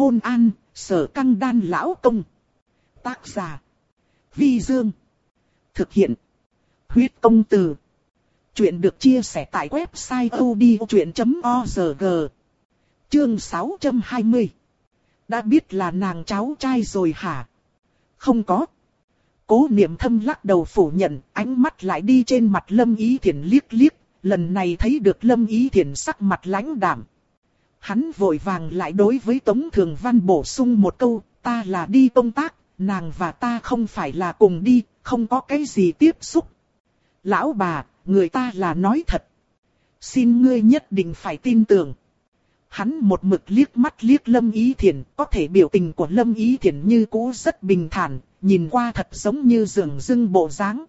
Hôn an, sở căng đan lão công. Tác giả. Vi Dương. Thực hiện. Huyết công từ. Chuyện được chia sẻ tại website odchuyện.org. Chương 620. Đã biết là nàng cháu trai rồi hả? Không có. Cố niệm thâm lắc đầu phủ nhận, ánh mắt lại đi trên mặt lâm ý thiện liếc liếc, lần này thấy được lâm ý thiện sắc mặt lãnh đạm. Hắn vội vàng lại đối với Tống Thường Văn bổ sung một câu, ta là đi công tác, nàng và ta không phải là cùng đi, không có cái gì tiếp xúc. Lão bà, người ta là nói thật. Xin ngươi nhất định phải tin tưởng. Hắn một mực liếc mắt liếc Lâm Ý Thiển, có thể biểu tình của Lâm Ý Thiển như cũ rất bình thản, nhìn qua thật giống như dường dưng bộ dáng.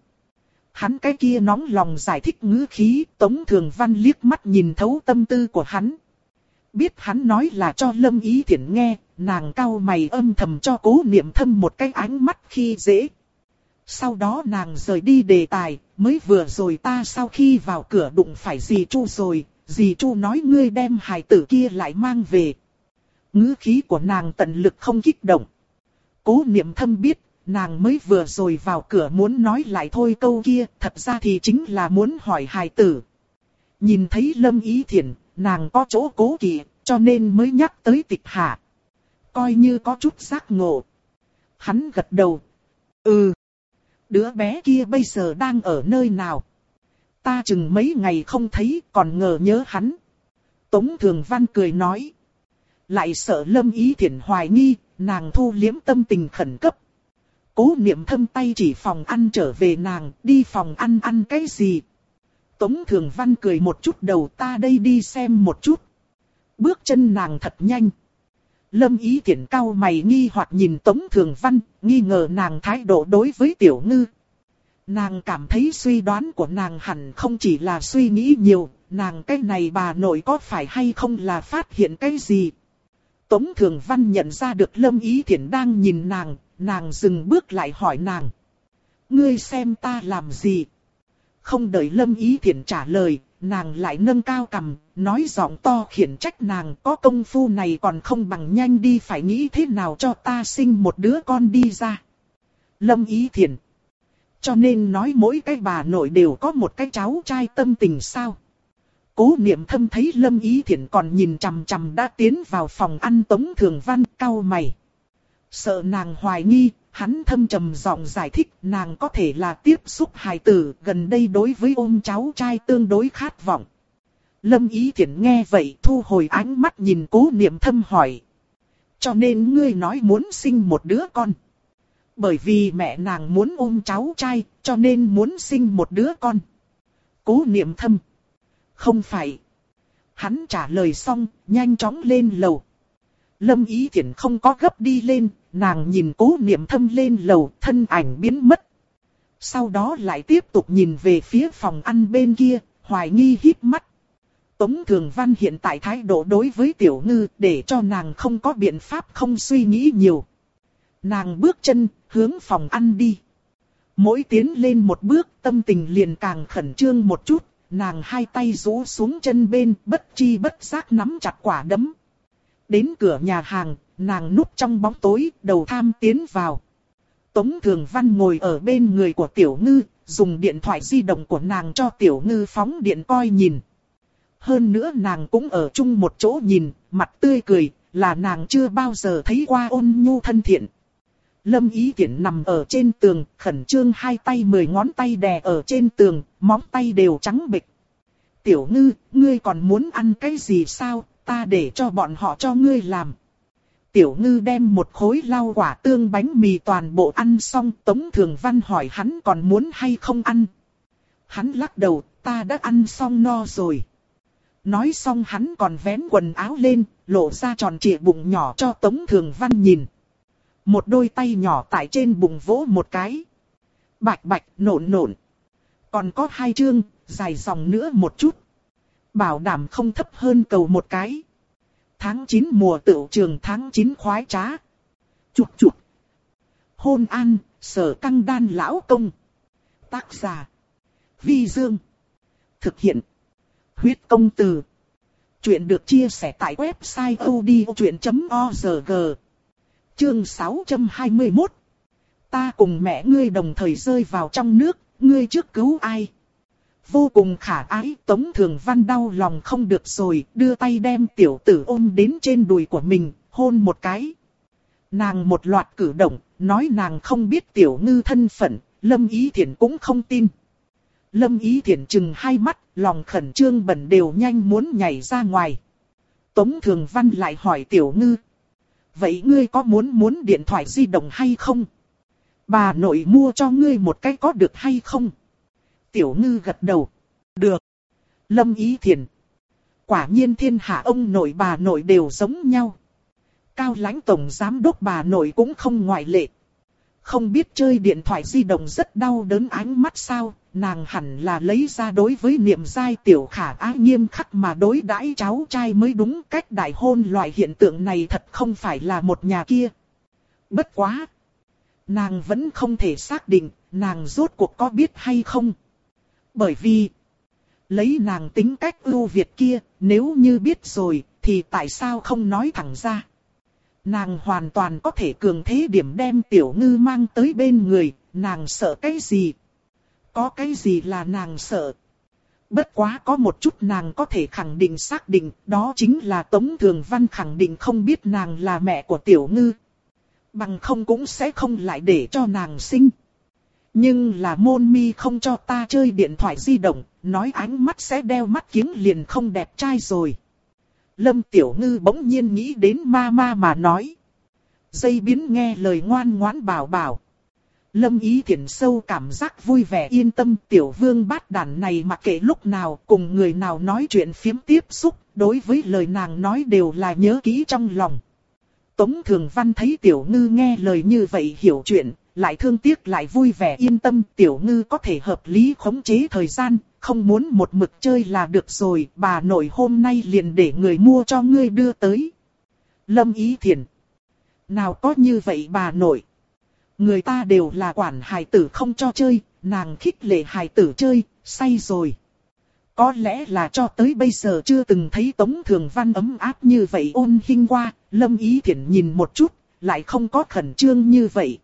Hắn cái kia nóng lòng giải thích ngữ khí, Tống Thường Văn liếc mắt nhìn thấu tâm tư của hắn. Biết hắn nói là cho Lâm Ý Thiển nghe, nàng cau mày âm thầm cho cố niệm thâm một cái ánh mắt khi dễ. Sau đó nàng rời đi đề tài, mới vừa rồi ta sau khi vào cửa đụng phải dì Chu rồi, dì Chu nói ngươi đem hài tử kia lại mang về. ngữ khí của nàng tận lực không kích động. Cố niệm thâm biết, nàng mới vừa rồi vào cửa muốn nói lại thôi câu kia, thật ra thì chính là muốn hỏi hài tử. Nhìn thấy Lâm Ý Thiển, nàng có chỗ cố kỵ, cho nên mới nhắc tới tịch hạ. Coi như có chút giác ngộ. Hắn gật đầu. Ừ. Đứa bé kia bây giờ đang ở nơi nào? Ta chừng mấy ngày không thấy còn ngờ nhớ hắn. Tống Thường Văn cười nói. Lại sợ Lâm Ý Thiển hoài nghi, nàng thu liếm tâm tình khẩn cấp. Cố niệm thâm tay chỉ phòng ăn trở về nàng, đi phòng ăn ăn cái gì, Tống Thường Văn cười một chút đầu ta đây đi xem một chút. Bước chân nàng thật nhanh. Lâm ý tiện cao mày nghi hoặc nhìn Tống Thường Văn, nghi ngờ nàng thái độ đối với tiểu ngư. Nàng cảm thấy suy đoán của nàng hẳn không chỉ là suy nghĩ nhiều, nàng cái này bà nội có phải hay không là phát hiện cái gì. Tống Thường Văn nhận ra được Lâm Ý Thiển đang nhìn nàng, nàng dừng bước lại hỏi nàng. Ngươi xem ta làm gì? Không đợi Lâm Ý Thiển trả lời, nàng lại nâng cao cầm, nói giọng to khiển trách nàng có công phu này còn không bằng nhanh đi phải nghĩ thế nào cho ta sinh một đứa con đi ra. Lâm Ý thiền Cho nên nói mỗi cái bà nội đều có một cái cháu trai tâm tình sao. Cố niệm thâm thấy Lâm Ý thiền còn nhìn chằm chằm đã tiến vào phòng ăn Tống Thường Văn cao mày. Sợ nàng hoài nghi, hắn thâm trầm giọng giải thích nàng có thể là tiếp xúc hài tử gần đây đối với ôm cháu trai tương đối khát vọng. Lâm Ý Thiển nghe vậy thu hồi ánh mắt nhìn cố niệm thâm hỏi. Cho nên ngươi nói muốn sinh một đứa con. Bởi vì mẹ nàng muốn ôm cháu trai cho nên muốn sinh một đứa con. Cố niệm thâm. Không phải. Hắn trả lời xong, nhanh chóng lên lầu. Lâm Ý Thiển không có gấp đi lên, nàng nhìn cố niệm thâm lên lầu, thân ảnh biến mất. Sau đó lại tiếp tục nhìn về phía phòng ăn bên kia, hoài nghi híp mắt. Tống Thường Văn hiện tại thái độ đối với Tiểu Ngư để cho nàng không có biện pháp không suy nghĩ nhiều. Nàng bước chân, hướng phòng ăn đi. Mỗi tiến lên một bước tâm tình liền càng khẩn trương một chút, nàng hai tay rũ xuống chân bên bất chi bất giác nắm chặt quả đấm. Đến cửa nhà hàng, nàng núp trong bóng tối, đầu tham tiến vào. Tống Thường Văn ngồi ở bên người của Tiểu Ngư, dùng điện thoại di động của nàng cho Tiểu Ngư phóng điện coi nhìn. Hơn nữa nàng cũng ở chung một chỗ nhìn, mặt tươi cười, là nàng chưa bao giờ thấy qua ôn nhu thân thiện. Lâm Ý Tiễn nằm ở trên tường, khẩn trương hai tay mười ngón tay đè ở trên tường, móng tay đều trắng bịch. Tiểu ngư, ngươi còn muốn ăn cái gì sao, ta để cho bọn họ cho ngươi làm. Tiểu ngư đem một khối lau quả tương bánh mì toàn bộ ăn xong Tống Thường Văn hỏi hắn còn muốn hay không ăn. Hắn lắc đầu, ta đã ăn xong no rồi. Nói xong hắn còn vén quần áo lên, lộ ra tròn trịa bụng nhỏ cho Tống Thường Văn nhìn. Một đôi tay nhỏ tại trên bụng vỗ một cái. Bạch bạch nộn nộn. Còn có hai chương, dài dòng nữa một chút. Bảo đảm không thấp hơn cầu một cái. Tháng 9 mùa tựu trường tháng 9 khoái trá. Chụp chụp. Hôn an, sở căng đan lão công. Tác giả. Vi Dương. Thực hiện. Huyết công từ. Chuyện được chia sẻ tại website odchuyện.org. Chương 621. Ta cùng mẹ ngươi đồng thời rơi vào trong nước, ngươi trước cứu ai? Vô cùng khả ái, Tống Thường Văn đau lòng không được rồi, đưa tay đem tiểu tử ôm đến trên đùi của mình, hôn một cái. Nàng một loạt cử động, nói nàng không biết tiểu ngư thân phận, Lâm Ý Thiển cũng không tin. Lâm Ý Thiển chừng hai mắt, lòng khẩn trương bẩn đều nhanh muốn nhảy ra ngoài. Tống Thường Văn lại hỏi tiểu ngư. Vậy ngươi có muốn muốn điện thoại di động hay không? Bà nội mua cho ngươi một cái có được hay không? Tiểu ngư gật đầu. Được. Lâm Ý Thiền, Quả nhiên thiên hạ ông nội bà nội đều giống nhau. Cao lãnh tổng giám đốc bà nội cũng không ngoại lệ. Không biết chơi điện thoại di động rất đau đớn ánh mắt sao, nàng hẳn là lấy ra đối với niệm giai tiểu khả ái nghiêm khắc mà đối đãi cháu trai mới đúng cách đại hôn loại hiện tượng này thật không phải là một nhà kia. Bất quá! Nàng vẫn không thể xác định, nàng rốt cuộc có biết hay không. Bởi vì, lấy nàng tính cách ưu việt kia, nếu như biết rồi, thì tại sao không nói thẳng ra. Nàng hoàn toàn có thể cường thế điểm đem tiểu ngư mang tới bên người, nàng sợ cái gì? Có cái gì là nàng sợ? Bất quá có một chút nàng có thể khẳng định xác định, đó chính là Tống Thường Văn khẳng định không biết nàng là mẹ của tiểu ngư. Bằng không cũng sẽ không lại để cho nàng sinh. Nhưng là môn mi không cho ta chơi điện thoại di động, nói ánh mắt sẽ đeo mắt kiếng liền không đẹp trai rồi. Lâm Tiểu Ngư bỗng nhiên nghĩ đến ma ma mà nói. Dây biến nghe lời ngoan ngoãn bảo bảo. Lâm Ý thiện sâu cảm giác vui vẻ yên tâm tiểu vương bát đàn này mặc kệ lúc nào cùng người nào nói chuyện phiếm tiếp xúc, đối với lời nàng nói đều là nhớ kỹ trong lòng. Tống Thường Văn thấy tiểu ngư nghe lời như vậy hiểu chuyện, lại thương tiếc lại vui vẻ yên tâm tiểu ngư có thể hợp lý khống chế thời gian, không muốn một mực chơi là được rồi, bà nội hôm nay liền để người mua cho ngươi đưa tới. Lâm Ý Thiền. Nào có như vậy bà nội. Người ta đều là quản hài tử không cho chơi, nàng khích lệ hài tử chơi, say rồi. Có lẽ là cho tới bây giờ chưa từng thấy Tống Thường Văn ấm áp như vậy ôn hinh qua, Lâm Ý Thiển nhìn một chút, lại không có khẩn trương như vậy.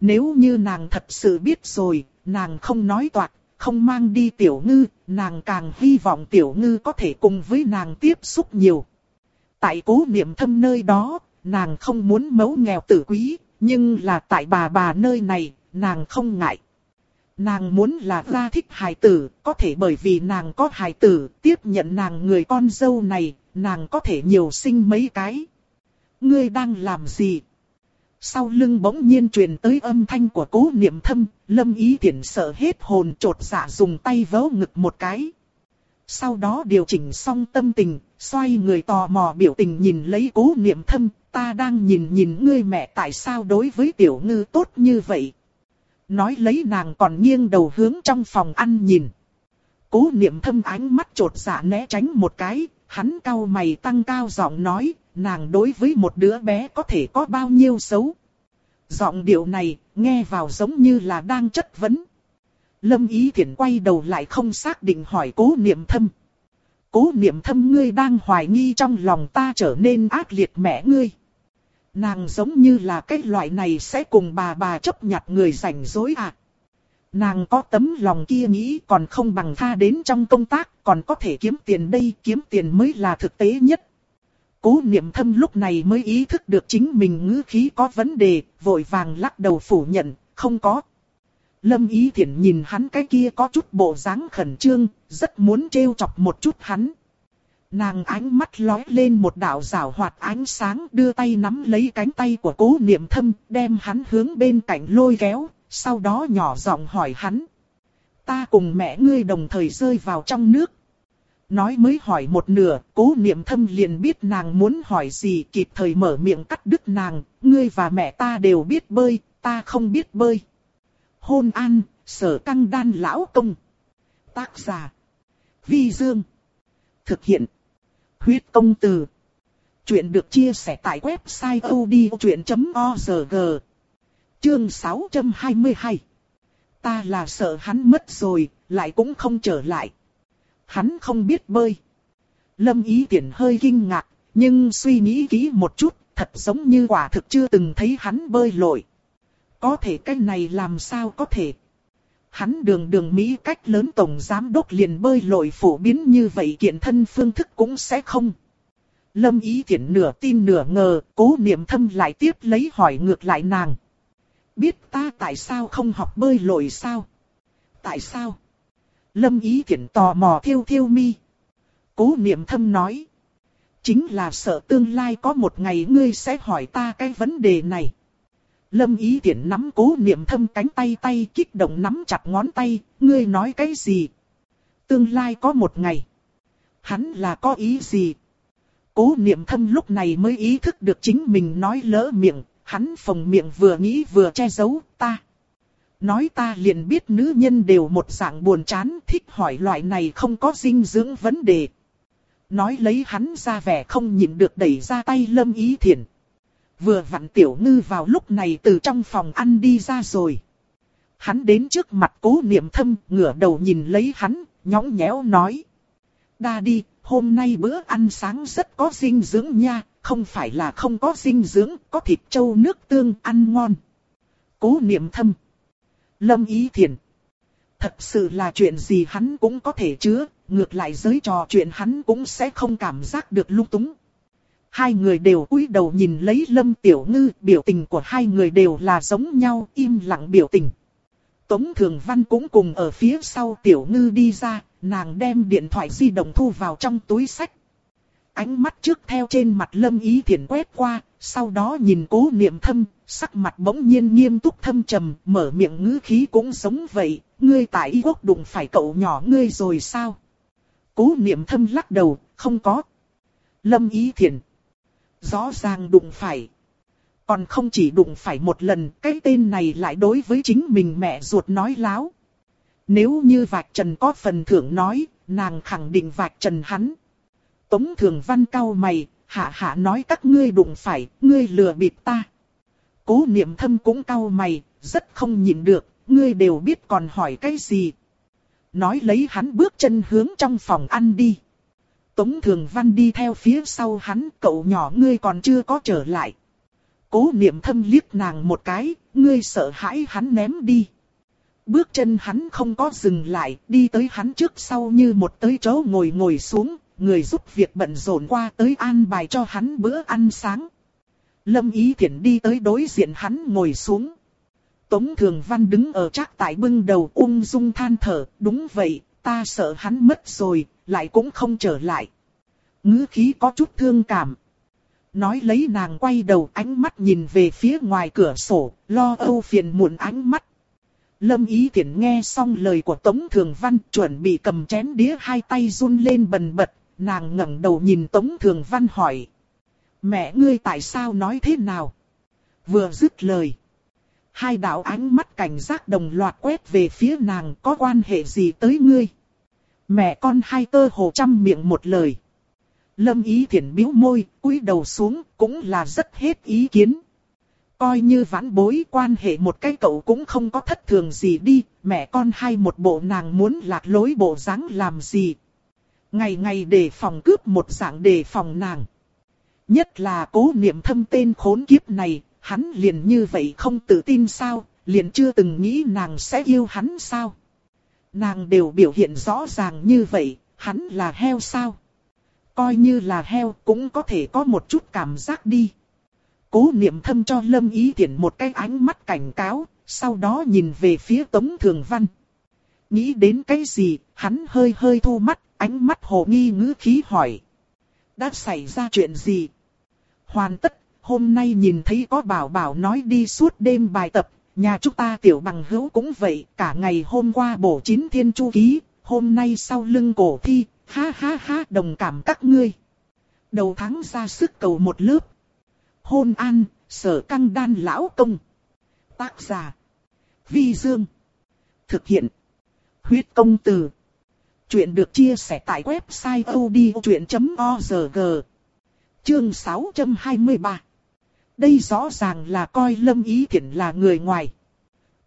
Nếu như nàng thật sự biết rồi, nàng không nói toạc, không mang đi tiểu ngư, nàng càng hy vọng tiểu ngư có thể cùng với nàng tiếp xúc nhiều. Tại cố niệm thâm nơi đó, nàng không muốn mấu nghèo tử quý, nhưng là tại bà bà nơi này, nàng không ngại. Nàng muốn là ra thích hài tử, có thể bởi vì nàng có hài tử, tiếp nhận nàng người con dâu này, nàng có thể nhiều sinh mấy cái. Ngươi đang làm gì? Sau lưng bỗng nhiên truyền tới âm thanh của cố niệm thâm, lâm ý thiện sợ hết hồn trột dạ dùng tay vớ ngực một cái. Sau đó điều chỉnh xong tâm tình, xoay người tò mò biểu tình nhìn lấy cố niệm thâm, ta đang nhìn nhìn ngươi mẹ tại sao đối với tiểu ngư tốt như vậy. Nói lấy nàng còn nghiêng đầu hướng trong phòng ăn nhìn. Cố niệm thâm ánh mắt trột dạ né tránh một cái, hắn cau mày tăng cao giọng nói, nàng đối với một đứa bé có thể có bao nhiêu xấu. Giọng điệu này, nghe vào giống như là đang chất vấn. Lâm Ý Thiển quay đầu lại không xác định hỏi cố niệm thâm. Cố niệm thâm ngươi đang hoài nghi trong lòng ta trở nên ác liệt mẹ ngươi. Nàng giống như là cái loại này sẽ cùng bà bà chấp nhặt người rảnh rối à. Nàng có tấm lòng kia nghĩ còn không bằng tha đến trong công tác, còn có thể kiếm tiền đây, kiếm tiền mới là thực tế nhất. Cố niệm thâm lúc này mới ý thức được chính mình ngữ khí có vấn đề, vội vàng lắc đầu phủ nhận, không có. Lâm ý thiện nhìn hắn cái kia có chút bộ dáng khẩn trương, rất muốn trêu chọc một chút hắn. Nàng ánh mắt lóe lên một đạo rảo hoạt ánh sáng đưa tay nắm lấy cánh tay của cố niệm thâm, đem hắn hướng bên cạnh lôi kéo, sau đó nhỏ giọng hỏi hắn. Ta cùng mẹ ngươi đồng thời rơi vào trong nước. Nói mới hỏi một nửa, cố niệm thâm liền biết nàng muốn hỏi gì kịp thời mở miệng cắt đứt nàng, ngươi và mẹ ta đều biết bơi, ta không biết bơi. Hôn an, sở căng đan lão công. Tác giả. Vi Dương. Thực hiện. Huyết công từ. Chuyện được chia sẻ tại website odchuyện.org. Chương 622. Ta là sợ hắn mất rồi, lại cũng không trở lại. Hắn không biết bơi. Lâm ý tiện hơi kinh ngạc, nhưng suy nghĩ kỹ một chút, thật giống như quả thực chưa từng thấy hắn bơi lội. Có thể cái này làm sao có thể. Hắn đường đường Mỹ cách lớn tổng giám đốc liền bơi lội phổ biến như vậy kiện thân phương thức cũng sẽ không. Lâm ý tiện nửa tin nửa ngờ, cố niệm thâm lại tiếp lấy hỏi ngược lại nàng. Biết ta tại sao không học bơi lội sao? Tại sao? Lâm ý thiện tò mò thiêu thiêu mi. Cố niệm thâm nói. Chính là sợ tương lai có một ngày ngươi sẽ hỏi ta cái vấn đề này. Lâm ý tiện nắm cố niệm thâm cánh tay tay kích động nắm chặt ngón tay, ngươi nói cái gì? Tương lai có một ngày. Hắn là có ý gì? Cố niệm thâm lúc này mới ý thức được chính mình nói lỡ miệng, hắn phồng miệng vừa nghĩ vừa che giấu, ta. Nói ta liền biết nữ nhân đều một dạng buồn chán thích hỏi loại này không có dinh dưỡng vấn đề. Nói lấy hắn ra vẻ không nhịn được đẩy ra tay lâm ý thiền Vừa vặn tiểu ngư vào lúc này từ trong phòng ăn đi ra rồi. Hắn đến trước mặt cố niệm thâm, ngửa đầu nhìn lấy hắn, nhõng nhẽo nói. Đa đi, hôm nay bữa ăn sáng rất có dinh dưỡng nha, không phải là không có dinh dưỡng, có thịt trâu nước tương ăn ngon. Cố niệm thâm. Lâm ý thiền. Thật sự là chuyện gì hắn cũng có thể chứa, ngược lại giới trò chuyện hắn cũng sẽ không cảm giác được lung túng. Hai người đều cúi đầu nhìn lấy Lâm Tiểu Ngư, biểu tình của hai người đều là giống nhau, im lặng biểu tình. Tống Thường Văn cũng cùng ở phía sau Tiểu Ngư đi ra, nàng đem điện thoại di động thu vào trong túi sách. Ánh mắt trước theo trên mặt Lâm Ý Thiển quét qua, sau đó nhìn cố niệm thâm, sắc mặt bỗng nhiên nghiêm túc thâm trầm, mở miệng ngữ khí cũng giống vậy, ngươi tại y quốc đụng phải cậu nhỏ ngươi rồi sao? Cố niệm thâm lắc đầu, không có. Lâm Ý Thiển. Rõ ràng đụng phải. Còn không chỉ đụng phải một lần, cái tên này lại đối với chính mình mẹ ruột nói láo. Nếu như vạch trần có phần thưởng nói, nàng khẳng định vạch trần hắn. Tống thường văn cau mày, hạ hạ nói các ngươi đụng phải, ngươi lừa bịp ta. Cố niệm thâm cũng cau mày, rất không nhịn được, ngươi đều biết còn hỏi cái gì. Nói lấy hắn bước chân hướng trong phòng ăn đi. Tống Thường Văn đi theo phía sau hắn, cậu nhỏ ngươi còn chưa có trở lại. Cố niệm thâm liếc nàng một cái, ngươi sợ hãi hắn ném đi. Bước chân hắn không có dừng lại, đi tới hắn trước sau như một tới chỗ ngồi ngồi xuống, người giúp việc bận rộn qua tới an bài cho hắn bữa ăn sáng. Lâm Ý Thiển đi tới đối diện hắn ngồi xuống. Tống Thường Văn đứng ở trác tại bưng đầu ung dung than thở, đúng vậy, ta sợ hắn mất rồi, lại cũng không trở lại. ngữ khí có chút thương cảm. Nói lấy nàng quay đầu ánh mắt nhìn về phía ngoài cửa sổ, lo âu phiền muộn ánh mắt. Lâm Ý Thiển nghe xong lời của Tống Thường Văn chuẩn bị cầm chén đĩa hai tay run lên bần bật, nàng ngẩng đầu nhìn Tống Thường Văn hỏi. Mẹ ngươi tại sao nói thế nào? Vừa dứt lời. Hai đạo ánh mắt cảnh giác đồng loạt quét về phía nàng có quan hệ gì tới ngươi? Mẹ con hai tơ hồ trăm miệng một lời. Lâm ý thiện biếu môi, cúi đầu xuống, cũng là rất hết ý kiến. Coi như vãn bối quan hệ một cái cậu cũng không có thất thường gì đi, mẹ con hai một bộ nàng muốn lạc lối bộ dáng làm gì. Ngày ngày để phòng cướp một dạng để phòng nàng. Nhất là cố niệm thâm tên khốn kiếp này, hắn liền như vậy không tự tin sao, liền chưa từng nghĩ nàng sẽ yêu hắn sao. Nàng đều biểu hiện rõ ràng như vậy, hắn là heo sao. Coi như là heo cũng có thể có một chút cảm giác đi. Cố niệm thâm cho Lâm Ý Thiển một cái ánh mắt cảnh cáo, sau đó nhìn về phía Tống Thường Văn. Nghĩ đến cái gì, hắn hơi hơi thu mắt, ánh mắt hồ nghi ngữ khí hỏi. Đã xảy ra chuyện gì? Hoàn tất, hôm nay nhìn thấy có bảo bảo nói đi suốt đêm bài tập, nhà chúng ta tiểu bằng hữu cũng vậy, cả ngày hôm qua bổ chín thiên chu ký, hôm nay sau lưng cổ thi, ha ha ha đồng cảm các ngươi. Đầu tháng ra sức cầu một lớp. Hôn an, sở căng đan lão công. Tác giả. Vi Dương. Thực hiện. Huyết công từ. Chuyện được chia sẻ tại website odchuyện.org. Chương 623. Đây rõ ràng là coi Lâm Ý Thiển là người ngoài.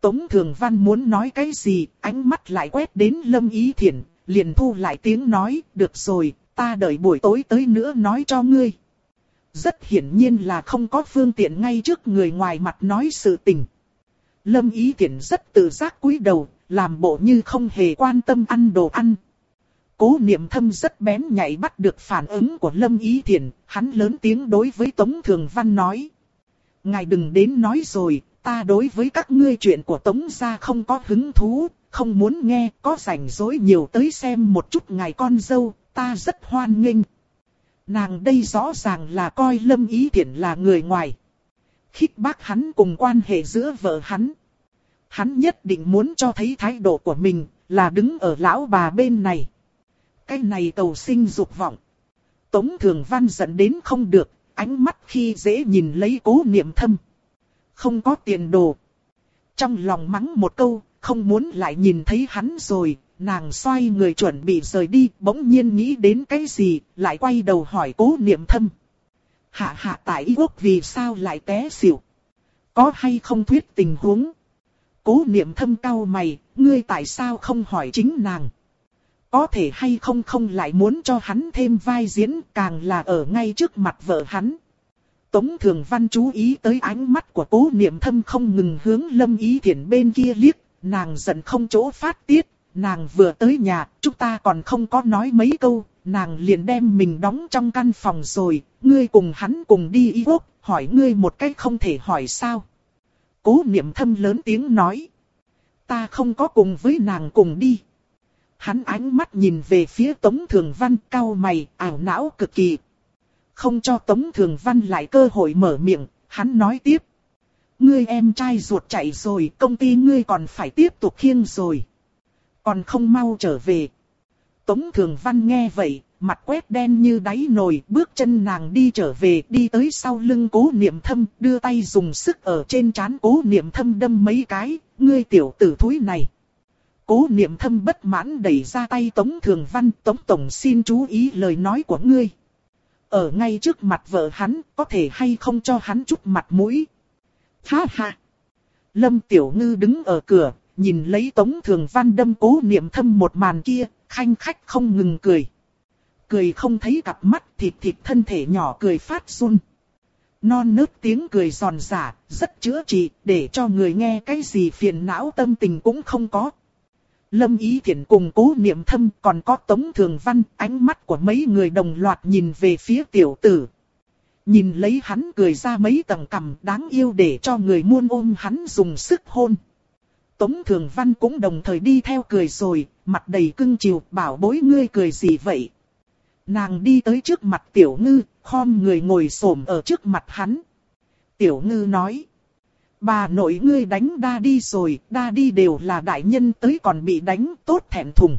Tống Thường Văn muốn nói cái gì, ánh mắt lại quét đến Lâm Ý Thiển, liền thu lại tiếng nói, được rồi, ta đợi buổi tối tới nữa nói cho ngươi. Rất hiển nhiên là không có phương tiện ngay trước người ngoài mặt nói sự tình. Lâm Ý Thiển rất tự giác cúi đầu, làm bộ như không hề quan tâm ăn đồ ăn. Cố niệm thâm rất bén nhạy bắt được phản ứng của Lâm Ý thiền hắn lớn tiếng đối với Tống Thường Văn nói. Ngài đừng đến nói rồi, ta đối với các ngươi chuyện của Tống gia không có hứng thú, không muốn nghe, có rảnh rỗi nhiều tới xem một chút ngài con dâu, ta rất hoan nghênh. Nàng đây rõ ràng là coi Lâm Ý Thiển là người ngoài. Khích bác hắn cùng quan hệ giữa vợ hắn. Hắn nhất định muốn cho thấy thái độ của mình, là đứng ở lão bà bên này. Cái này cầu sinh dục vọng. Tống Thường Văn giận đến không được, ánh mắt khi dễ nhìn lấy cố niệm thâm. Không có tiền đồ. Trong lòng mắng một câu, không muốn lại nhìn thấy hắn rồi, nàng xoay người chuẩn bị rời đi, bỗng nhiên nghĩ đến cái gì, lại quay đầu hỏi cố niệm thâm. Hạ hạ tại quốc vì sao lại té xỉu? Có hay không thuyết tình huống? Cố niệm thâm cao mày, ngươi tại sao không hỏi chính nàng? Có thể hay không không lại muốn cho hắn thêm vai diễn càng là ở ngay trước mặt vợ hắn. Tống Thường Văn chú ý tới ánh mắt của cố niệm thâm không ngừng hướng lâm ý thiện bên kia liếc, nàng giận không chỗ phát tiết, nàng vừa tới nhà, chúng ta còn không có nói mấy câu, nàng liền đem mình đóng trong căn phòng rồi, ngươi cùng hắn cùng đi y quốc, hỏi ngươi một cách không thể hỏi sao. Cố niệm thâm lớn tiếng nói, ta không có cùng với nàng cùng đi. Hắn ánh mắt nhìn về phía Tống Thường Văn cao mày, ảo não cực kỳ. Không cho Tống Thường Văn lại cơ hội mở miệng, hắn nói tiếp. Ngươi em trai ruột chạy rồi, công ty ngươi còn phải tiếp tục khiêng rồi. Còn không mau trở về. Tống Thường Văn nghe vậy, mặt quét đen như đáy nồi, bước chân nàng đi trở về, đi tới sau lưng cố niệm thâm, đưa tay dùng sức ở trên trán cố niệm thâm đâm mấy cái, ngươi tiểu tử thúi này. Cố niệm thâm bất mãn đẩy ra tay Tống Thường Văn, Tống Tổng xin chú ý lời nói của ngươi. Ở ngay trước mặt vợ hắn, có thể hay không cho hắn chút mặt mũi. Ha ha! Lâm Tiểu Ngư đứng ở cửa, nhìn lấy Tống Thường Văn đâm cố niệm thâm một màn kia, khanh khách không ngừng cười. Cười không thấy cặp mắt thịt thịt thân thể nhỏ cười phát run. Non nớt tiếng cười giòn giả, rất chữa trị, để cho người nghe cái gì phiền não tâm tình cũng không có. Lâm Ý Thiển cùng cố niệm thâm còn có Tống Thường Văn, ánh mắt của mấy người đồng loạt nhìn về phía tiểu tử. Nhìn lấy hắn cười ra mấy tầng cằm đáng yêu để cho người muôn ôm hắn dùng sức hôn. Tống Thường Văn cũng đồng thời đi theo cười rồi, mặt đầy cưng chiều, bảo bối ngươi cười gì vậy? Nàng đi tới trước mặt tiểu ngư, khom người ngồi xổm ở trước mặt hắn. Tiểu ngư nói. Bà nội ngươi đánh đa đi rồi, đa đi đều là đại nhân tới còn bị đánh tốt thẹn thùng.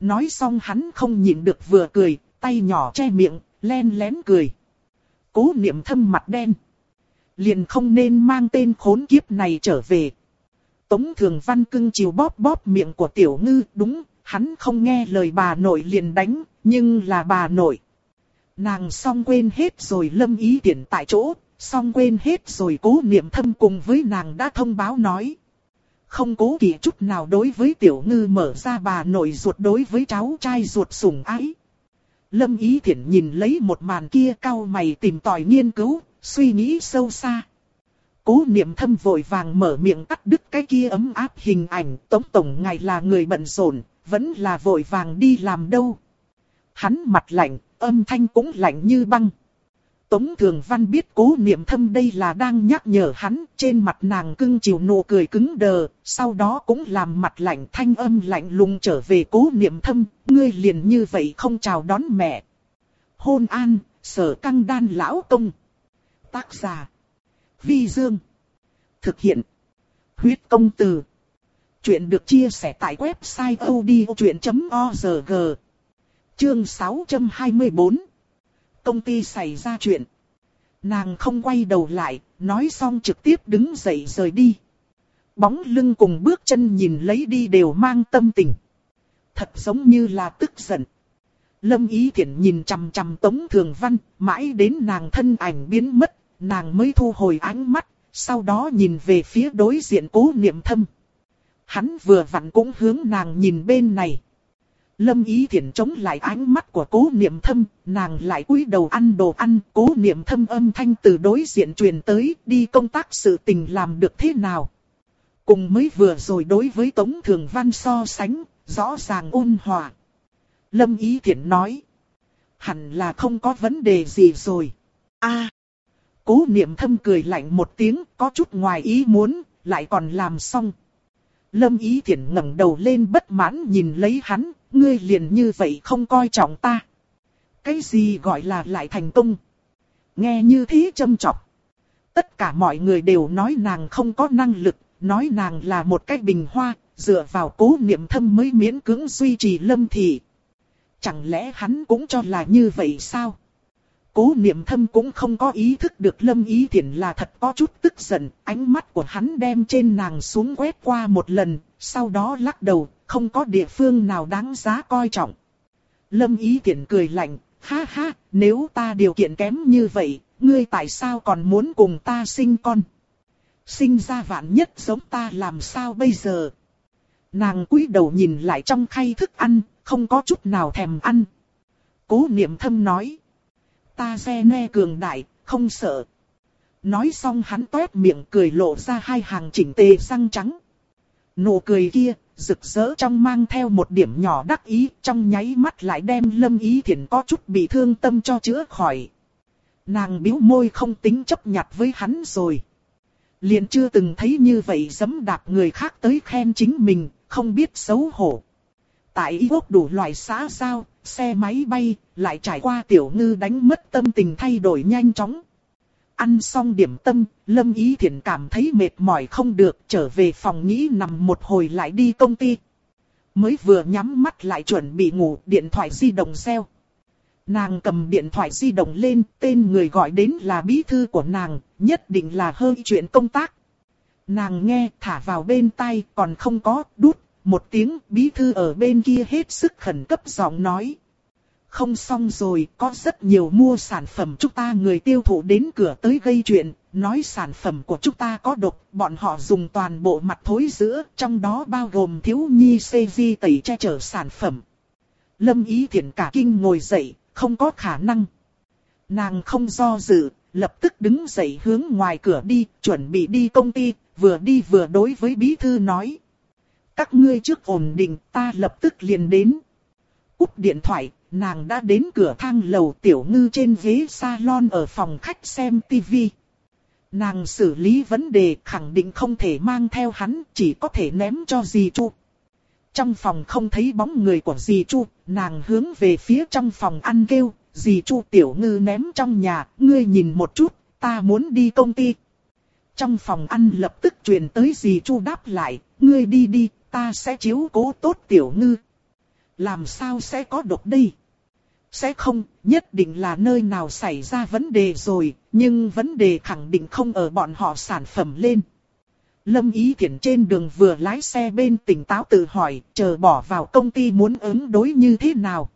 Nói xong hắn không nhịn được vừa cười, tay nhỏ che miệng, len lén cười. Cố niệm thâm mặt đen. Liền không nên mang tên khốn kiếp này trở về. Tống thường văn cưng chiều bóp bóp miệng của tiểu ngư, đúng, hắn không nghe lời bà nội liền đánh, nhưng là bà nội. Nàng xong quên hết rồi lâm ý tiện tại chỗ, xong quên hết rồi cố niệm thâm cùng với nàng đã thông báo nói. Không cố kỵ chút nào đối với tiểu ngư mở ra bà nội ruột đối với cháu trai ruột sủng ái. Lâm Ý Thiển nhìn lấy một màn kia cao mày tìm tòi nghiên cứu, suy nghĩ sâu xa. Cố niệm thâm vội vàng mở miệng cắt đứt cái kia ấm áp hình ảnh, tống tổng ngài là người bận rộn, vẫn là vội vàng đi làm đâu. Hắn mặt lạnh, âm thanh cũng lạnh như băng. Tống Thường Văn biết cố niệm thâm đây là đang nhắc nhở hắn, trên mặt nàng cưng chiều nụ cười cứng đờ, sau đó cũng làm mặt lạnh thanh âm lạnh lùng trở về cố niệm thâm, ngươi liền như vậy không chào đón mẹ. Hôn an, sở căng đan lão công. Tác giả. Vi Dương. Thực hiện. Huyết công từ. Chuyện được chia sẻ tại website odchuyện.org. Chương 624 công ty xảy ra chuyện. Nàng không quay đầu lại, nói xong trực tiếp đứng dậy rời đi. Bóng lưng cùng bước chân nhìn lấy đi đều mang tâm tình. Thật giống như là tức giận. Lâm Ý Thiển nhìn chằm chằm Tống Thường Văn, mãi đến nàng thân ảnh biến mất, nàng mới thu hồi ánh mắt, sau đó nhìn về phía đối diện cố niệm thâm. Hắn vừa vặn cũng hướng nàng nhìn bên này. Lâm ý thiện chống lại ánh mắt của cố niệm thâm, nàng lại cúi đầu ăn đồ ăn, cố niệm thâm âm thanh từ đối diện truyền tới, đi công tác sự tình làm được thế nào. Cùng mới vừa rồi đối với Tống Thường Văn so sánh, rõ ràng ôn hòa. Lâm ý thiện nói, hẳn là không có vấn đề gì rồi. a cố niệm thâm cười lạnh một tiếng, có chút ngoài ý muốn, lại còn làm xong. Lâm ý thiển ngẩng đầu lên bất mãn nhìn lấy hắn, ngươi liền như vậy không coi trọng ta. Cái gì gọi là lại thành công? Nghe như thế châm chọc. Tất cả mọi người đều nói nàng không có năng lực, nói nàng là một cái bình hoa, dựa vào cố niệm thâm mới miễn cưỡng duy trì lâm thị. Chẳng lẽ hắn cũng cho là như vậy sao? Cố niệm thâm cũng không có ý thức được lâm ý thiện là thật có chút tức giận, ánh mắt của hắn đem trên nàng xuống quét qua một lần, sau đó lắc đầu, không có địa phương nào đáng giá coi trọng. Lâm ý thiện cười lạnh, ha ha, nếu ta điều kiện kém như vậy, ngươi tại sao còn muốn cùng ta sinh con? Sinh ra vạn nhất giống ta làm sao bây giờ? Nàng cúi đầu nhìn lại trong khay thức ăn, không có chút nào thèm ăn. Cố niệm thâm nói ta xe ne cường đại, không sợ. Nói xong hắn toét miệng cười lộ ra hai hàng chỉnh tề răng trắng. Nụ cười kia, rực rỡ trong mang theo một điểm nhỏ đắc ý, trong nháy mắt lại đem lâm ý thiện có chút bị thương tâm cho chữa khỏi. Nàng biếu môi không tính chấp nhặt với hắn rồi. Liền chưa từng thấy như vậy dấm đạp người khác tới khen chính mình, không biết xấu hổ. Tại y quốc đủ loại xã giao, xe máy bay, lại trải qua tiểu ngư đánh mất tâm tình thay đổi nhanh chóng. Ăn xong điểm tâm, Lâm Ý Thiển cảm thấy mệt mỏi không được, trở về phòng nghĩ nằm một hồi lại đi công ty. Mới vừa nhắm mắt lại chuẩn bị ngủ, điện thoại di động reo. Nàng cầm điện thoại di động lên, tên người gọi đến là bí thư của nàng, nhất định là hơi chuyện công tác. Nàng nghe, thả vào bên tai, còn không có, đút, một tiếng bí thư ở bên kia hết sức khẩn cấp giọng nói. Không xong rồi, có rất nhiều mua sản phẩm chúng ta người tiêu thụ đến cửa tới gây chuyện, nói sản phẩm của chúng ta có độc, bọn họ dùng toàn bộ mặt thối giữa, trong đó bao gồm thiếu nhi CG tẩy che chở sản phẩm. Lâm ý thiện cả kinh ngồi dậy, không có khả năng. Nàng không do dự, lập tức đứng dậy hướng ngoài cửa đi, chuẩn bị đi công ty, vừa đi vừa đối với bí thư nói. Các ngươi trước ổn định, ta lập tức liền đến. Cúp điện thoại, nàng đã đến cửa thang lầu tiểu ngư trên ghế salon ở phòng khách xem tivi. Nàng xử lý vấn đề khẳng định không thể mang theo hắn, chỉ có thể ném cho dì Chu. Trong phòng không thấy bóng người của dì Chu, nàng hướng về phía trong phòng ăn kêu, dì Chu tiểu ngư ném trong nhà, ngươi nhìn một chút, ta muốn đi công ty. Trong phòng ăn lập tức truyền tới dì Chu đáp lại, ngươi đi đi, ta sẽ chiếu cố tốt tiểu ngư. Làm sao sẽ có độc đây? Sẽ không, nhất định là nơi nào xảy ra vấn đề rồi, nhưng vấn đề khẳng định không ở bọn họ sản phẩm lên. Lâm Ý Thiển trên đường vừa lái xe bên tỉnh táo tự hỏi, chờ bỏ vào công ty muốn ứng đối như thế nào.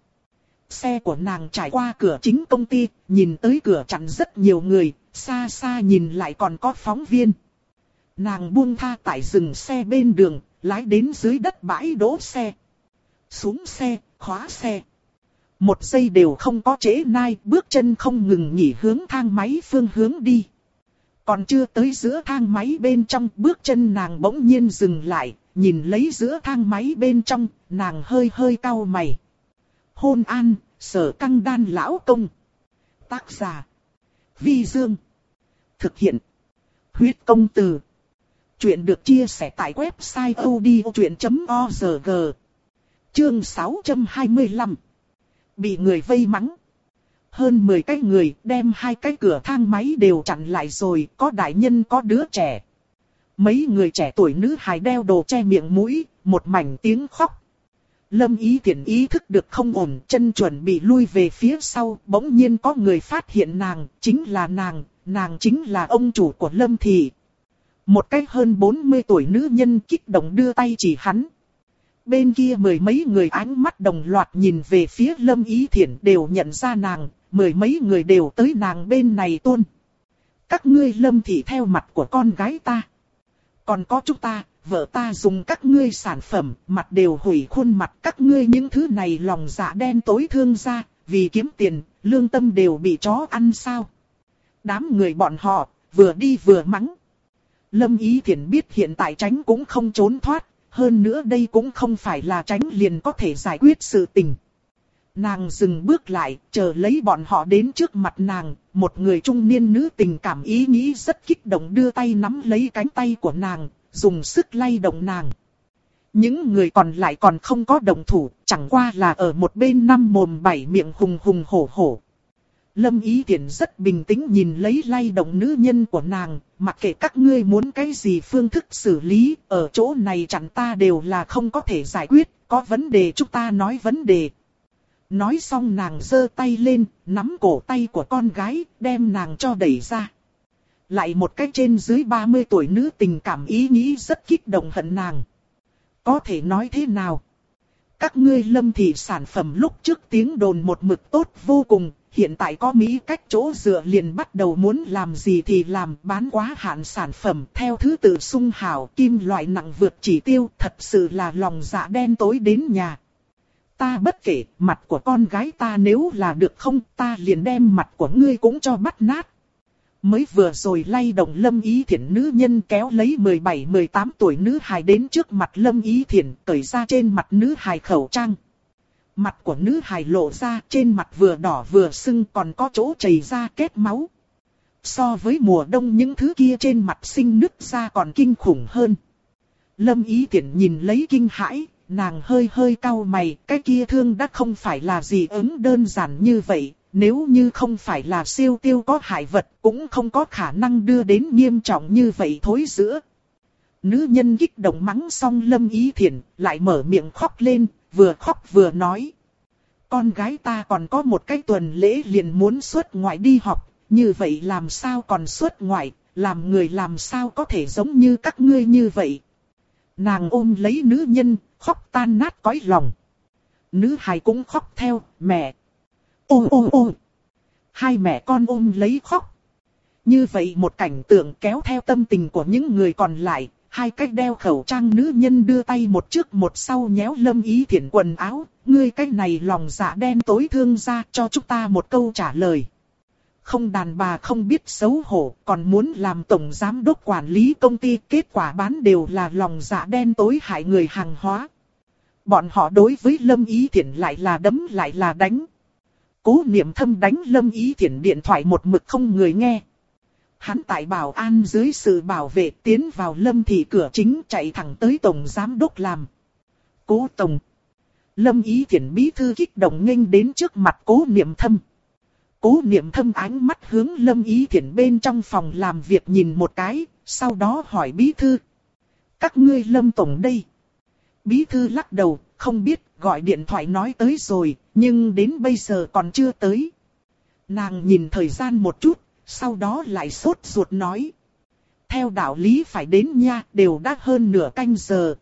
Xe của nàng trải qua cửa chính công ty, nhìn tới cửa chặn rất nhiều người, xa xa nhìn lại còn có phóng viên. Nàng buông tha tại dừng xe bên đường, lái đến dưới đất bãi đỗ xe. Xuống xe, khóa xe. Một giây đều không có trễ nai, bước chân không ngừng nghỉ hướng thang máy phương hướng đi. Còn chưa tới giữa thang máy bên trong, bước chân nàng bỗng nhiên dừng lại, nhìn lấy giữa thang máy bên trong, nàng hơi hơi cau mày. Hôn an, sở căng đan lão công. Tác giả. Vi Dương. Thực hiện. Huyết công từ. Chuyện được chia sẻ tại website odchuyện.org. Chương 625 bị người vây mắng. Hơn 10 cái người đem hai cái cửa thang máy đều chặn lại rồi, có đại nhân có đứa trẻ. Mấy người trẻ tuổi nữ hài đeo đồ che miệng mũi, một mảnh tiếng khóc. Lâm ý tiện ý thức được không ổn, chân chuẩn bị lui về phía sau, bỗng nhiên có người phát hiện nàng, chính là nàng, nàng chính là ông chủ của Lâm Thị. Một cái hơn 40 tuổi nữ nhân kích động đưa tay chỉ hắn bên kia mười mấy người ánh mắt đồng loạt nhìn về phía Lâm Ý Thiển đều nhận ra nàng, mười mấy người đều tới nàng bên này tuôn. Các ngươi Lâm Thị theo mặt của con gái ta. Còn có chúng ta, vợ ta dùng các ngươi sản phẩm, mặt đều hủy khuôn mặt các ngươi những thứ này lòng dạ đen tối thương ra, vì kiếm tiền, lương tâm đều bị chó ăn sao. Đám người bọn họ, vừa đi vừa mắng. Lâm Ý Thiển biết hiện tại tránh cũng không trốn thoát, hơn nữa đây cũng không phải là tránh liền có thể giải quyết sự tình. Nàng dừng bước lại, chờ lấy bọn họ đến trước mặt nàng, một người trung niên nữ tình cảm ý nghĩ rất kích động đưa tay nắm lấy cánh tay của nàng, dùng sức lay động nàng. Những người còn lại còn không có đồng thủ, chẳng qua là ở một bên năm mồm bảy miệng hùng hùng hổ hổ. Lâm Ý Tiễn rất bình tĩnh nhìn lấy lay động nữ nhân của nàng, mặc kệ các ngươi muốn cái gì phương thức xử lý, ở chỗ này chẳng ta đều là không có thể giải quyết, có vấn đề chúng ta nói vấn đề. Nói xong nàng giơ tay lên, nắm cổ tay của con gái, đem nàng cho đẩy ra. Lại một cách trên dưới 30 tuổi nữ tình cảm ý nghĩ rất kích động hận nàng. Có thể nói thế nào? Các ngươi lâm thị sản phẩm lúc trước tiếng đồn một mực tốt vô cùng, hiện tại có Mỹ cách chỗ dựa liền bắt đầu muốn làm gì thì làm bán quá hạn sản phẩm theo thứ tự sung hào kim loại nặng vượt chỉ tiêu thật sự là lòng dạ đen tối đến nhà. Ta bất kể mặt của con gái ta nếu là được không ta liền đem mặt của ngươi cũng cho bắt nát. Mới vừa rồi lay động Lâm Ý Thiển nữ nhân kéo lấy 17-18 tuổi nữ hài đến trước mặt Lâm Ý Thiển cởi ra trên mặt nữ hài khẩu trang. Mặt của nữ hài lộ ra trên mặt vừa đỏ vừa sưng còn có chỗ chảy ra kết máu. So với mùa đông những thứ kia trên mặt sinh nứt ra còn kinh khủng hơn. Lâm Ý tiện nhìn lấy kinh hãi, nàng hơi hơi cau mày, cái kia thương đã không phải là gì ứng đơn giản như vậy, nếu như không phải là siêu tiêu có hại vật cũng không có khả năng đưa đến nghiêm trọng như vậy thối giữa. Nữ nhân kích động mắng xong lâm ý thiện, lại mở miệng khóc lên, vừa khóc vừa nói. Con gái ta còn có một cái tuần lễ liền muốn xuất ngoại đi học, như vậy làm sao còn xuất ngoại, làm người làm sao có thể giống như các ngươi như vậy. Nàng ôm lấy nữ nhân, khóc tan nát cõi lòng. Nữ hài cũng khóc theo, mẹ. Ô ô ô. Hai mẹ con ôm lấy khóc. Như vậy một cảnh tượng kéo theo tâm tình của những người còn lại, hai cách đeo khẩu trang nữ nhân đưa tay một trước một sau nhéo lâm ý thiện quần áo, ngươi cách này lòng dạ đen tối thương ra cho chúng ta một câu trả lời. Không đàn bà không biết xấu hổ, còn muốn làm tổng giám đốc quản lý công ty, kết quả bán đều là lòng dạ đen tối hại người hàng hóa. Bọn họ đối với Lâm Ý Thiển lại là đấm lại là đánh. Cố niệm thâm đánh Lâm Ý Thiển điện thoại một mực không người nghe. Hắn tại bảo an dưới sự bảo vệ tiến vào Lâm Thị cửa chính chạy thẳng tới Tổng Giám Đốc làm. Cố Tổng. Lâm Ý Thiển bí thư kích động nghênh đến trước mặt cố niệm thâm. Cố niệm thâm ánh mắt hướng Lâm Ý Thiển bên trong phòng làm việc nhìn một cái, sau đó hỏi bí thư. Các ngươi Lâm Tổng đây. Bí thư lắc đầu, không biết, gọi điện thoại nói tới rồi, nhưng đến bây giờ còn chưa tới. Nàng nhìn thời gian một chút, sau đó lại sốt ruột nói. Theo đạo lý phải đến nha, đều đã hơn nửa canh giờ.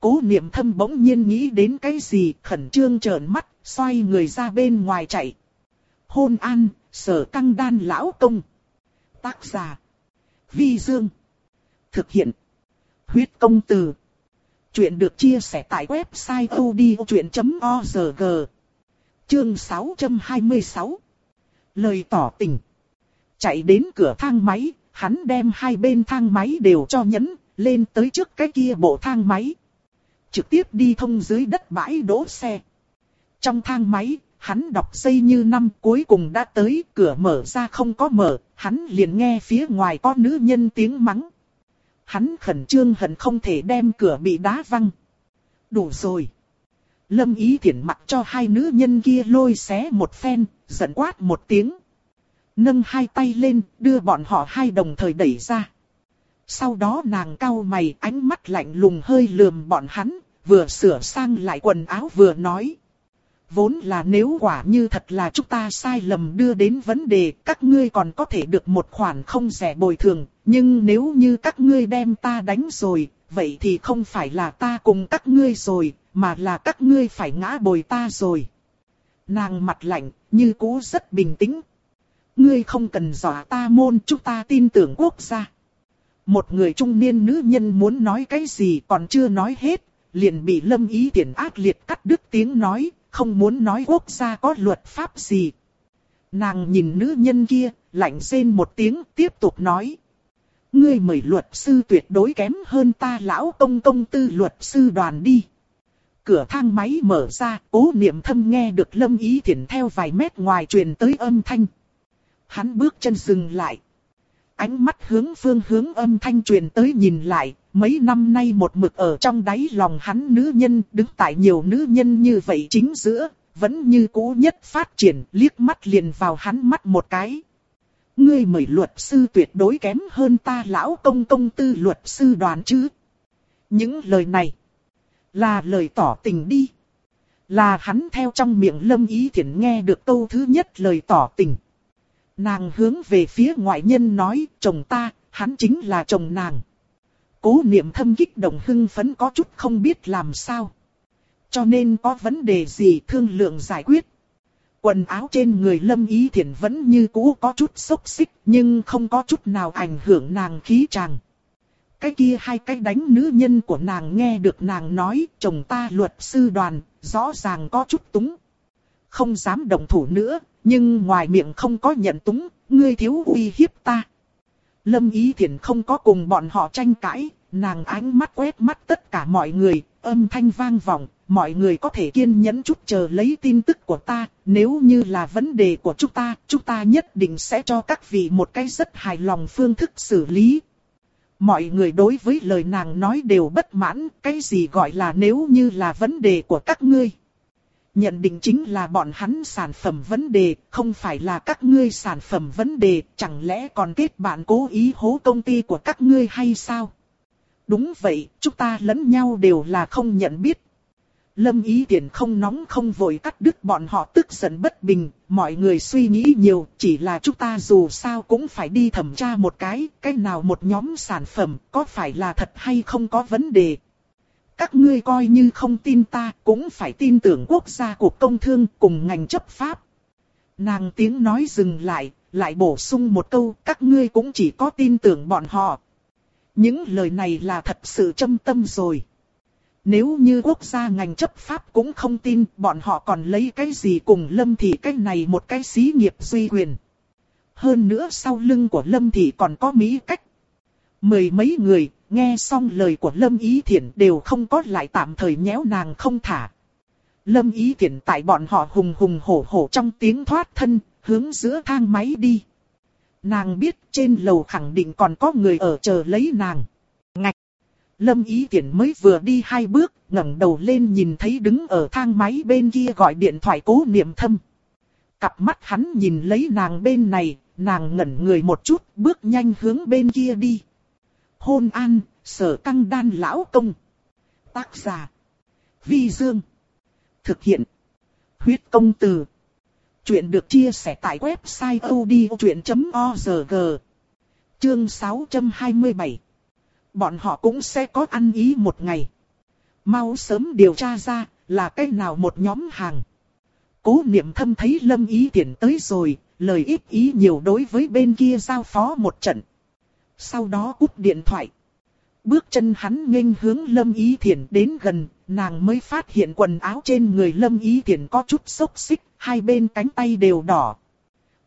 Cố niệm thâm bỗng nhiên nghĩ đến cái gì, khẩn trương trợn mắt, xoay người ra bên ngoài chạy. Hôn an, sở căng đan lão công. Tác giả. Vi Dương. Thực hiện. Huyết công từ. Chuyện được chia sẻ tại website odchuyện.org. Chương 626. Lời tỏ tình. Chạy đến cửa thang máy, hắn đem hai bên thang máy đều cho nhấn, lên tới trước cái kia bộ thang máy. Trực tiếp đi thông dưới đất bãi đỗ xe. Trong thang máy, hắn đọc dây như năm cuối cùng đã tới, cửa mở ra không có mở, hắn liền nghe phía ngoài có nữ nhân tiếng mắng. Hắn khẩn trương hận không thể đem cửa bị đá văng. Đủ rồi. Lâm ý thiển mặt cho hai nữ nhân kia lôi xé một phen, giận quát một tiếng. Nâng hai tay lên, đưa bọn họ hai đồng thời đẩy ra. Sau đó nàng cau mày ánh mắt lạnh lùng hơi lườm bọn hắn, vừa sửa sang lại quần áo vừa nói. Vốn là nếu quả như thật là chúng ta sai lầm đưa đến vấn đề, các ngươi còn có thể được một khoản không rẻ bồi thường, nhưng nếu như các ngươi đem ta đánh rồi, vậy thì không phải là ta cùng các ngươi rồi, mà là các ngươi phải ngã bồi ta rồi. Nàng mặt lạnh, như cũ rất bình tĩnh. Ngươi không cần dọa ta môn chúng ta tin tưởng quốc gia. Một người trung niên nữ nhân muốn nói cái gì còn chưa nói hết, liền bị lâm ý tiện ác liệt cắt đứt tiếng nói, không muốn nói quốc gia có luật pháp gì. Nàng nhìn nữ nhân kia, lạnh rên một tiếng, tiếp tục nói. Ngươi mời luật sư tuyệt đối kém hơn ta lão công công tư luật sư đoàn đi. Cửa thang máy mở ra, cố niệm thâm nghe được lâm ý thiển theo vài mét ngoài truyền tới âm thanh. Hắn bước chân dừng lại. Ánh mắt hướng phương hướng âm thanh truyền tới nhìn lại, mấy năm nay một mực ở trong đáy lòng hắn nữ nhân đứng tại nhiều nữ nhân như vậy chính giữa, vẫn như cũ nhất phát triển liếc mắt liền vào hắn mắt một cái. Ngươi mời luật sư tuyệt đối kém hơn ta lão công công tư luật sư đoàn chứ. Những lời này là lời tỏ tình đi. Là hắn theo trong miệng lâm ý thiện nghe được câu thứ nhất lời tỏ tình. Nàng hướng về phía ngoại nhân nói, chồng ta, hắn chính là chồng nàng. Cố niệm thâm kích động hưng phấn có chút không biết làm sao. Cho nên có vấn đề gì thương lượng giải quyết. Quần áo trên người lâm ý thiện vẫn như cũ có chút xốc xích nhưng không có chút nào ảnh hưởng nàng khí chàng. Cái kia hai cái đánh nữ nhân của nàng nghe được nàng nói chồng ta luật sư đoàn, rõ ràng có chút túng. Không dám động thủ nữa, nhưng ngoài miệng không có nhận túng, ngươi thiếu uy hiếp ta. Lâm Ý Thiển không có cùng bọn họ tranh cãi, nàng ánh mắt quét mắt tất cả mọi người, âm thanh vang vọng, mọi người có thể kiên nhẫn chút chờ lấy tin tức của ta, nếu như là vấn đề của chúng ta, chúng ta nhất định sẽ cho các vị một cái rất hài lòng phương thức xử lý. Mọi người đối với lời nàng nói đều bất mãn, cái gì gọi là nếu như là vấn đề của các ngươi. Nhận định chính là bọn hắn sản phẩm vấn đề, không phải là các ngươi sản phẩm vấn đề, chẳng lẽ còn kết bạn cố ý hố công ty của các ngươi hay sao? Đúng vậy, chúng ta lẫn nhau đều là không nhận biết. Lâm ý tiện không nóng không vội cắt đứt bọn họ tức giận bất bình, mọi người suy nghĩ nhiều, chỉ là chúng ta dù sao cũng phải đi thẩm tra một cái, cái nào một nhóm sản phẩm, có phải là thật hay không có vấn đề. Các ngươi coi như không tin ta, cũng phải tin tưởng quốc gia cuộc công thương cùng ngành chấp pháp. Nàng tiếng nói dừng lại, lại bổ sung một câu, các ngươi cũng chỉ có tin tưởng bọn họ. Những lời này là thật sự châm tâm rồi. Nếu như quốc gia ngành chấp pháp cũng không tin, bọn họ còn lấy cái gì cùng Lâm Thị cái này một cái xí nghiệp duy quyền. Hơn nữa sau lưng của Lâm Thị còn có Mỹ cách. Mười mấy người, nghe xong lời của Lâm Ý Thiển đều không có lại tạm thời nhéo nàng không thả. Lâm Ý Thiển tại bọn họ hùng hùng hổ hổ trong tiếng thoát thân, hướng giữa thang máy đi. Nàng biết trên lầu khẳng định còn có người ở chờ lấy nàng. Ngạch! Lâm Ý Tiễn mới vừa đi hai bước, ngẩng đầu lên nhìn thấy đứng ở thang máy bên kia gọi điện thoại cố niệm thâm. Cặp mắt hắn nhìn lấy nàng bên này, nàng ngẩn người một chút, bước nhanh hướng bên kia đi. Hôn an, sở căng đan lão công. Tác giả. Vi Dương. Thực hiện. Huyết công từ. Chuyện được chia sẻ tại website odchuyện.org. Chương 627 bọn họ cũng sẽ có ăn ý một ngày. Mau sớm điều tra ra, là cái nào một nhóm hàng. Cố niệm thâm thấy lâm ý tiện tới rồi, lời ít ý nhiều đối với bên kia giao phó một trận. Sau đó cúp điện thoại. Bước chân hắn nghênh hướng lâm ý thiển đến gần, nàng mới phát hiện quần áo trên người lâm ý thiển có chút xốc xích, hai bên cánh tay đều đỏ,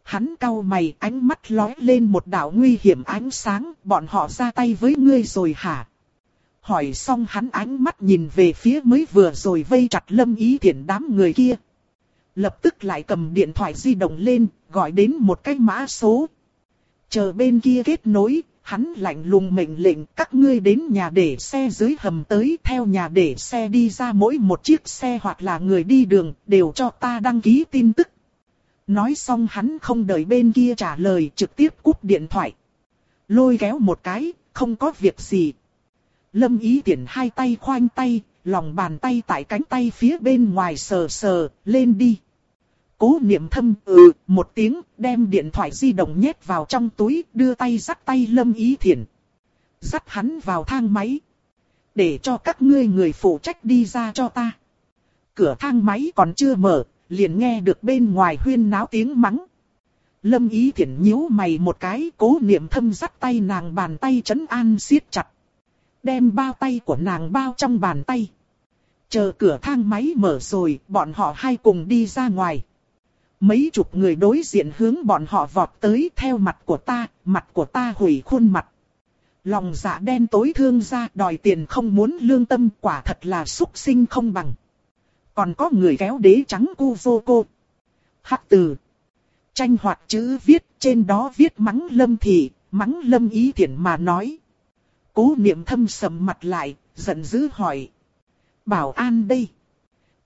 Hắn cau mày ánh mắt lóe lên một đạo nguy hiểm ánh sáng, bọn họ ra tay với ngươi rồi hả? Hỏi xong hắn ánh mắt nhìn về phía mới vừa rồi vây chặt lâm ý Thiển đám người kia. Lập tức lại cầm điện thoại di động lên, gọi đến một cái mã số. Chờ bên kia kết nối, hắn lạnh lùng mệnh lệnh các ngươi đến nhà để xe dưới hầm tới theo nhà để xe đi ra mỗi một chiếc xe hoặc là người đi đường đều cho ta đăng ký tin tức Nói xong hắn không đợi bên kia trả lời trực tiếp cúp điện thoại. Lôi kéo một cái, không có việc gì. Lâm ý tiện hai tay khoanh tay, lòng bàn tay tại cánh tay phía bên ngoài sờ sờ, lên đi. Cố niệm thâm ừ một tiếng, đem điện thoại di động nhét vào trong túi, đưa tay dắt tay lâm ý thiện. Dắt hắn vào thang máy. Để cho các ngươi người phụ trách đi ra cho ta. Cửa thang máy còn chưa mở, liền nghe được bên ngoài huyên náo tiếng mắng. Lâm ý thiện nhíu mày một cái, cố niệm thâm dắt tay nàng bàn tay chấn an siết chặt. Đem bao tay của nàng bao trong bàn tay. Chờ cửa thang máy mở rồi, bọn họ hai cùng đi ra ngoài. Mấy chục người đối diện hướng bọn họ vọt tới theo mặt của ta, mặt của ta hủy khuôn mặt. Lòng dạ đen tối thương ra đòi tiền không muốn lương tâm quả thật là xúc sinh không bằng. Còn có người kéo đế trắng cu vô cô. Hắc từ. Tranh hoạt chữ viết trên đó viết mắng lâm thị, mắng lâm ý thiện mà nói. Cố niệm thâm sầm mặt lại, giận dữ hỏi. Bảo an đây.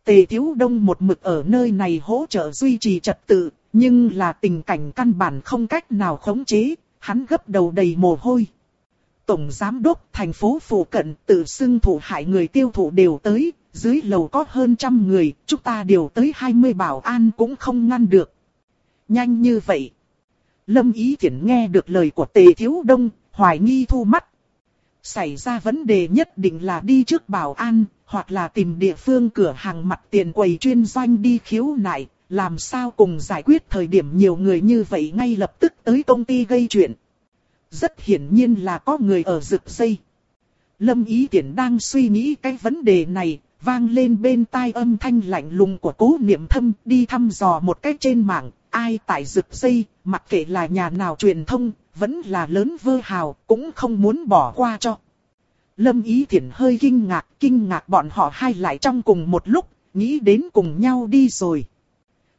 Tề Thiếu Đông một mực ở nơi này hỗ trợ duy trì trật tự, nhưng là tình cảnh căn bản không cách nào khống chế, hắn gấp đầu đầy mồ hôi. Tổng Giám đốc thành phố phụ cận tự xưng thủ hại người tiêu thụ đều tới, dưới lầu có hơn trăm người, chúng ta đều tới 20 bảo an cũng không ngăn được. Nhanh như vậy. Lâm Ý Thiển nghe được lời của Tề Thiếu Đông, hoài nghi thu mắt. Xảy ra vấn đề nhất định là đi trước bảo an, hoặc là tìm địa phương cửa hàng mặt tiền quầy chuyên doanh đi khiếu nại, làm sao cùng giải quyết thời điểm nhiều người như vậy ngay lập tức tới công ty gây chuyện. Rất hiển nhiên là có người ở rực dây. Lâm Ý Tiễn đang suy nghĩ cái vấn đề này, vang lên bên tai âm thanh lạnh lùng của cố niệm thâm đi thăm dò một cách trên mạng, ai tại rực dây, mặc kệ là nhà nào truyền thông, vẫn là lớn vơ hào, cũng không muốn bỏ qua cho. Lâm Ý Thiển hơi kinh ngạc, kinh ngạc bọn họ hai lại trong cùng một lúc, nghĩ đến cùng nhau đi rồi.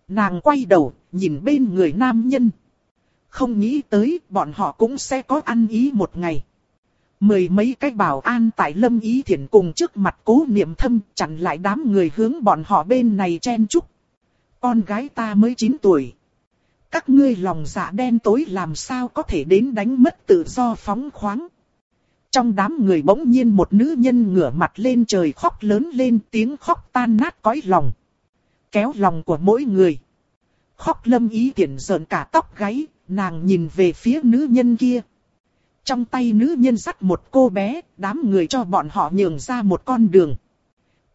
Nàng quay đầu, nhìn bên người nam nhân. Không nghĩ tới, bọn họ cũng sẽ có ăn ý một ngày. Mười mấy cái bảo an tại Lâm Ý Thiển cùng trước mặt cố niệm thâm, chặn lại đám người hướng bọn họ bên này chen chúc. Con gái ta mới 9 tuổi. Các ngươi lòng dạ đen tối làm sao có thể đến đánh mất tự do phóng khoáng. Trong đám người bỗng nhiên một nữ nhân ngửa mặt lên trời khóc lớn lên tiếng khóc tan nát cõi lòng. Kéo lòng của mỗi người. Khóc lâm ý tiện sờn cả tóc gáy, nàng nhìn về phía nữ nhân kia. Trong tay nữ nhân dắt một cô bé, đám người cho bọn họ nhường ra một con đường.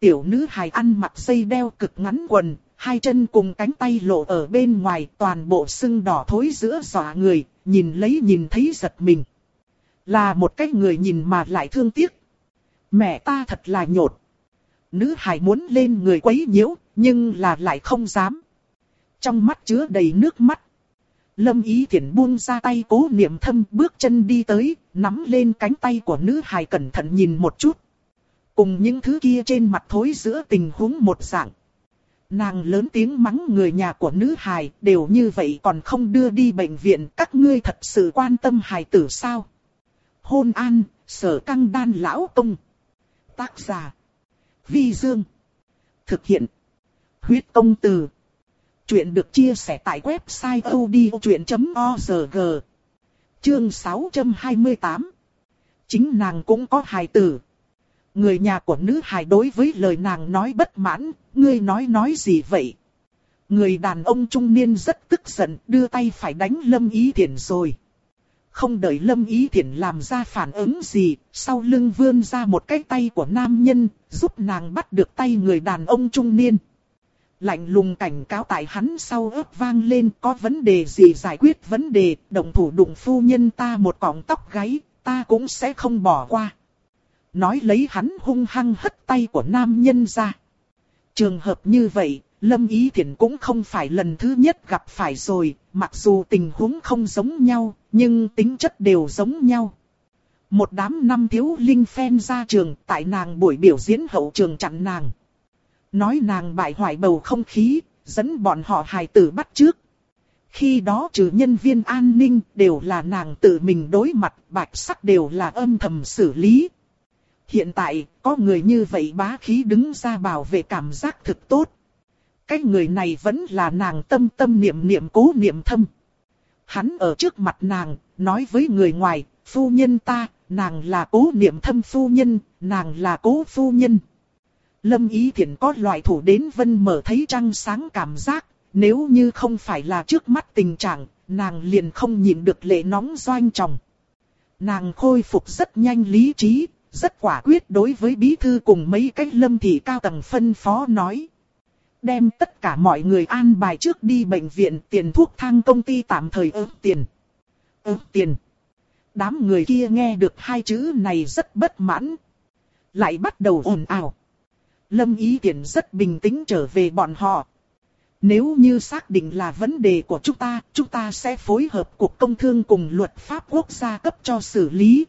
Tiểu nữ hài ăn mặc dây đeo cực ngắn quần, hai chân cùng cánh tay lộ ở bên ngoài toàn bộ sưng đỏ thối giữa giỏ người, nhìn lấy nhìn thấy giật mình. Là một cái người nhìn mà lại thương tiếc. Mẹ ta thật là nhột. Nữ Hải muốn lên người quấy nhiễu, nhưng là lại không dám. Trong mắt chứa đầy nước mắt. Lâm ý thiện buông ra tay cố niệm thâm bước chân đi tới, nắm lên cánh tay của nữ hài cẩn thận nhìn một chút. Cùng những thứ kia trên mặt thối giữa tình huống một dạng. Nàng lớn tiếng mắng người nhà của nữ hài, đều như vậy còn không đưa đi bệnh viện, các ngươi thật sự quan tâm hài tử sao? Hôn an, sở căng đan lão công. Tác giả. Vi Dương. Thực hiện. Huyết công từ. Chuyện được chia sẻ tại website odchuyện.org. Chương 628. Chính nàng cũng có hài tử. Người nhà của nữ hài đối với lời nàng nói bất mãn, ngươi nói nói gì vậy? Người đàn ông trung niên rất tức giận, đưa tay phải đánh lâm ý thiện rồi. Không đợi Lâm Ý Thiển làm ra phản ứng gì, sau lưng vươn ra một cái tay của nam nhân, giúp nàng bắt được tay người đàn ông trung niên. Lạnh lùng cảnh cáo tại hắn sau ớt vang lên có vấn đề gì giải quyết vấn đề, đồng thủ đụng phu nhân ta một cọng tóc gáy, ta cũng sẽ không bỏ qua. Nói lấy hắn hung hăng hất tay của nam nhân ra. Trường hợp như vậy, Lâm Ý Thiển cũng không phải lần thứ nhất gặp phải rồi, mặc dù tình huống không giống nhau, nhưng tính chất đều giống nhau. Một đám năm thiếu linh phen ra trường tại nàng buổi biểu diễn hậu trường chặn nàng. Nói nàng bại hoại bầu không khí, dẫn bọn họ hài tử bắt trước. Khi đó trừ nhân viên an ninh đều là nàng tự mình đối mặt, bạch sắc đều là âm thầm xử lý. Hiện tại, có người như vậy bá khí đứng ra bảo vệ cảm giác thực tốt. Cái người này vẫn là nàng tâm tâm niệm niệm cố niệm thâm. Hắn ở trước mặt nàng, nói với người ngoài, phu nhân ta, nàng là cố niệm thâm phu nhân, nàng là cố phu nhân. Lâm Ý Thiển có loại thủ đến vân mở thấy trăng sáng cảm giác, nếu như không phải là trước mắt tình trạng, nàng liền không nhịn được lệ nóng doanh chồng. Nàng khôi phục rất nhanh lý trí, rất quả quyết đối với bí thư cùng mấy cách lâm thị cao tầng phân phó nói đem tất cả mọi người an bài trước đi bệnh viện tiền thuốc thang công ty tạm thời ớt tiền. Ớt tiền. Đám người kia nghe được hai chữ này rất bất mãn. Lại bắt đầu ồn ào. Lâm Ý tiền rất bình tĩnh trở về bọn họ. Nếu như xác định là vấn đề của chúng ta, chúng ta sẽ phối hợp Cục Công Thương cùng luật pháp quốc gia cấp cho xử lý.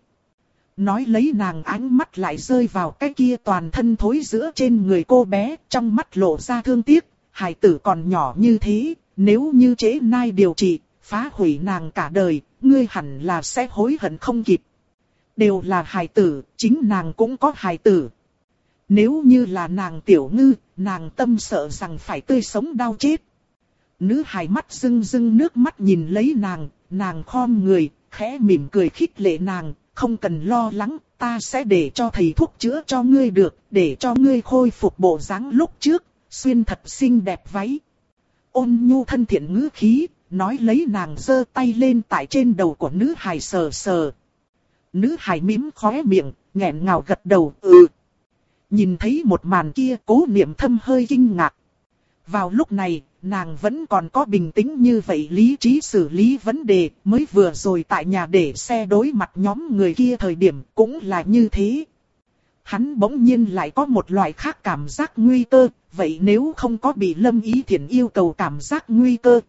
Nói lấy nàng ánh mắt lại rơi vào cái kia toàn thân thối giữa trên người cô bé, trong mắt lộ ra thương tiếc, hài tử còn nhỏ như thế, nếu như chế nai điều trị, phá hủy nàng cả đời, ngươi hẳn là sẽ hối hận không kịp. Đều là hài tử, chính nàng cũng có hài tử. Nếu như là nàng tiểu ngư, nàng tâm sợ rằng phải tươi sống đau chết. Nữ hài mắt rưng rưng nước mắt nhìn lấy nàng, nàng khom người, khẽ mỉm cười khích lệ nàng, không cần lo lắng, ta sẽ để cho thầy thuốc chữa cho ngươi được, để cho ngươi khôi phục bộ dáng lúc trước, xuyên thật xinh đẹp váy. Ôn nhu thân thiện ngữ khí, nói lấy nàng giơ tay lên tại trên đầu của nữ hài sờ sờ. Nữ hài mím khóe miệng, nghẹn ngào gật đầu, ừ. Nhìn thấy một màn kia cố niệm thâm hơi kinh ngạc. Vào lúc này, nàng vẫn còn có bình tĩnh như vậy lý trí xử lý vấn đề, mới vừa rồi tại nhà để xe đối mặt nhóm người kia thời điểm cũng là như thế. Hắn bỗng nhiên lại có một loại khác cảm giác nguy cơ, vậy nếu không có bị lâm ý thiện yêu cầu cảm giác nguy cơ.